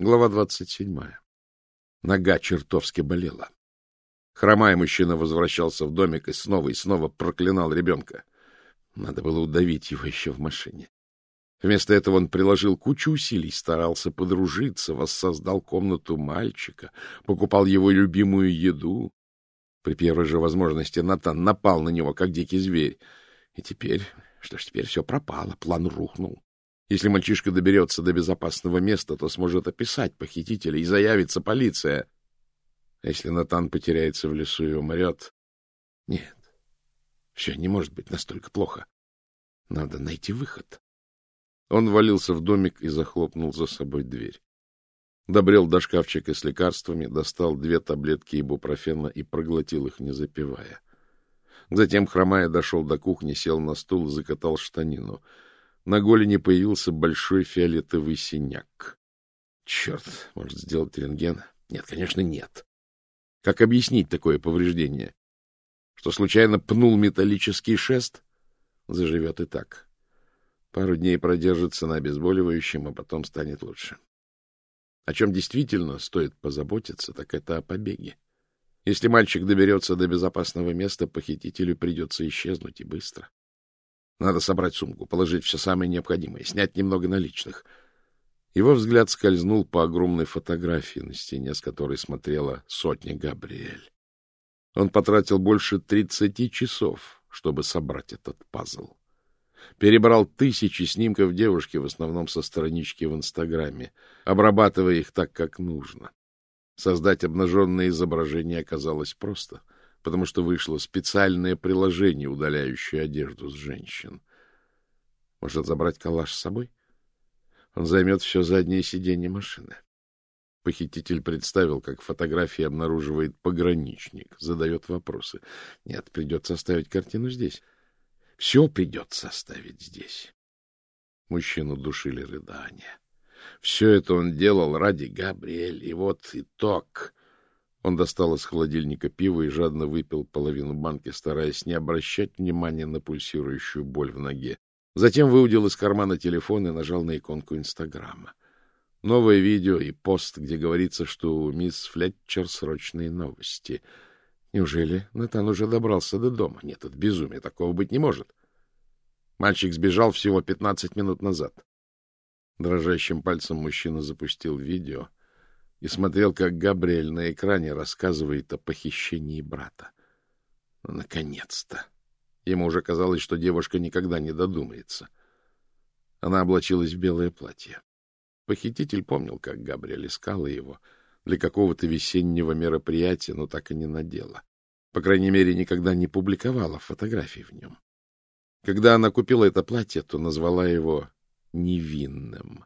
Глава двадцать седьмая. Нога чертовски болела. Хромая мужчина возвращался в домик и снова и снова проклинал ребенка. Надо было удавить его еще в машине. Вместо этого он приложил кучу усилий, старался подружиться, воссоздал комнату мальчика, покупал его любимую еду. При первой же возможности Натан напал на него, как дикий зверь. И теперь... Что ж, теперь все пропало, план рухнул. Если мальчишка доберется до безопасного места, то сможет описать похитителя, и заявится полиция. А если Натан потеряется в лесу и умрет... Нет, все не может быть настолько плохо. Надо найти выход. Он валился в домик и захлопнул за собой дверь. Добрел до шкафчика с лекарствами, достал две таблетки ибупрофена и проглотил их, не запивая. Затем, хромая, дошел до кухни, сел на стул и закатал штанину. На голени появился большой фиолетовый синяк. Черт, может сделать рентген? Нет, конечно, нет. Как объяснить такое повреждение? Что случайно пнул металлический шест? Заживет и так. Пару дней продержится на обезболивающем, а потом станет лучше. О чем действительно стоит позаботиться, так это о побеге. Если мальчик доберется до безопасного места, похитителю придется исчезнуть и быстро. Надо собрать сумку, положить все самое необходимое, снять немного наличных. Его взгляд скользнул по огромной фотографии на стене, с которой смотрела сотня Габриэль. Он потратил больше тридцати часов, чтобы собрать этот пазл. Перебрал тысячи снимков девушки, в основном со странички в Инстаграме, обрабатывая их так, как нужно. Создать обнаженное изображение оказалось просто, потому что вышло специальное приложение, удаляющее одежду с женщин. Может, забрать калаш с собой? Он займет все заднее сиденье машины. Похититель представил, как фотографии обнаруживает пограничник, задает вопросы. Нет, придется оставить картину здесь. Все придется оставить здесь. Мужчину душили рыдания. Все это он делал ради Габриэль, и вот итог. Он достал из холодильника пиво и жадно выпил половину банки, стараясь не обращать внимания на пульсирующую боль в ноге. Затем выудил из кармана телефон и нажал на иконку Инстаграма. Новое видео и пост, где говорится, что у мисс Флетчер срочные новости — Неужели Натан уже добрался до дома? Нет, это безумие, такого быть не может. Мальчик сбежал всего пятнадцать минут назад. Дрожащим пальцем мужчина запустил видео и смотрел, как Габриэль на экране рассказывает о похищении брата. Ну, наконец-то! Ему уже казалось, что девушка никогда не додумается. Она облачилась в белое платье. Похититель помнил, как Габриэль искала его — для какого-то весеннего мероприятия, но так и не надела. По крайней мере, никогда не публиковала фотографий в нем. Когда она купила это платье, то назвала его невинным.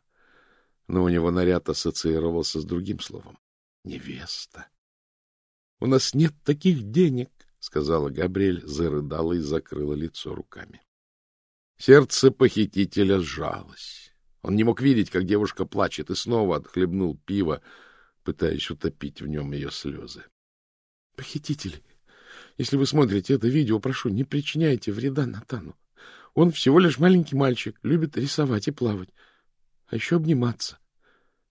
Но у него наряд ассоциировался с другим словом — невеста. — У нас нет таких денег, — сказала Габриэль, зарыдала и закрыла лицо руками. Сердце похитителя сжалось. Он не мог видеть, как девушка плачет, и снова отхлебнул пиво, пытаясь утопить в нем ее слезы. — Похитители, если вы смотрите это видео, прошу, не причиняйте вреда Натану. Он всего лишь маленький мальчик, любит рисовать и плавать, а еще обниматься.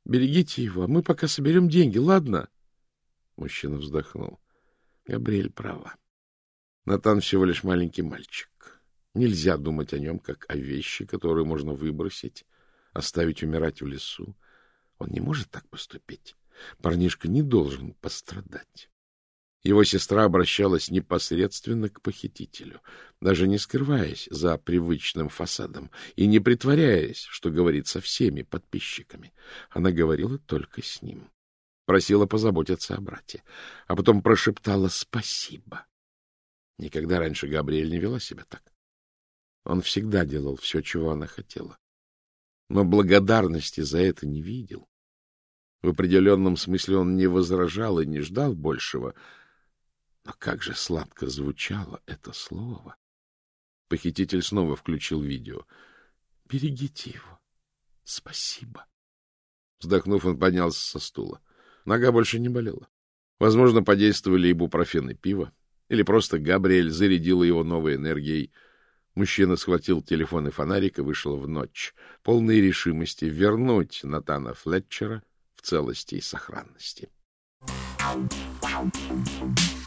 Берегите его, а мы пока соберем деньги, ладно? Мужчина вздохнул. Габриэль права. Натан всего лишь маленький мальчик. Нельзя думать о нем, как о вещи, которую можно выбросить, оставить умирать в лесу. Он не может так поступить. Парнишка не должен пострадать. Его сестра обращалась непосредственно к похитителю, даже не скрываясь за привычным фасадом и не притворяясь, что говорит со всеми подписчиками. Она говорила только с ним. Просила позаботиться о брате, а потом прошептала «спасибо». Никогда раньше Габриэль не вела себя так. Он всегда делал все, чего она хотела. Но благодарности за это не видел. В определенном смысле он не возражал и не ждал большего. Но как же сладко звучало это слово! Похититель снова включил видео. — Берегите его. Спасибо. Вздохнув, он поднялся со стула. Нога больше не болела. Возможно, подействовали и бупрофен, и пиво. Или просто Габриэль зарядила его новой энергией. Мужчина схватил телефон и фонарик и вышел в ночь, полной решимости вернуть Натана Флетчера в целости и сохранности. Thank you.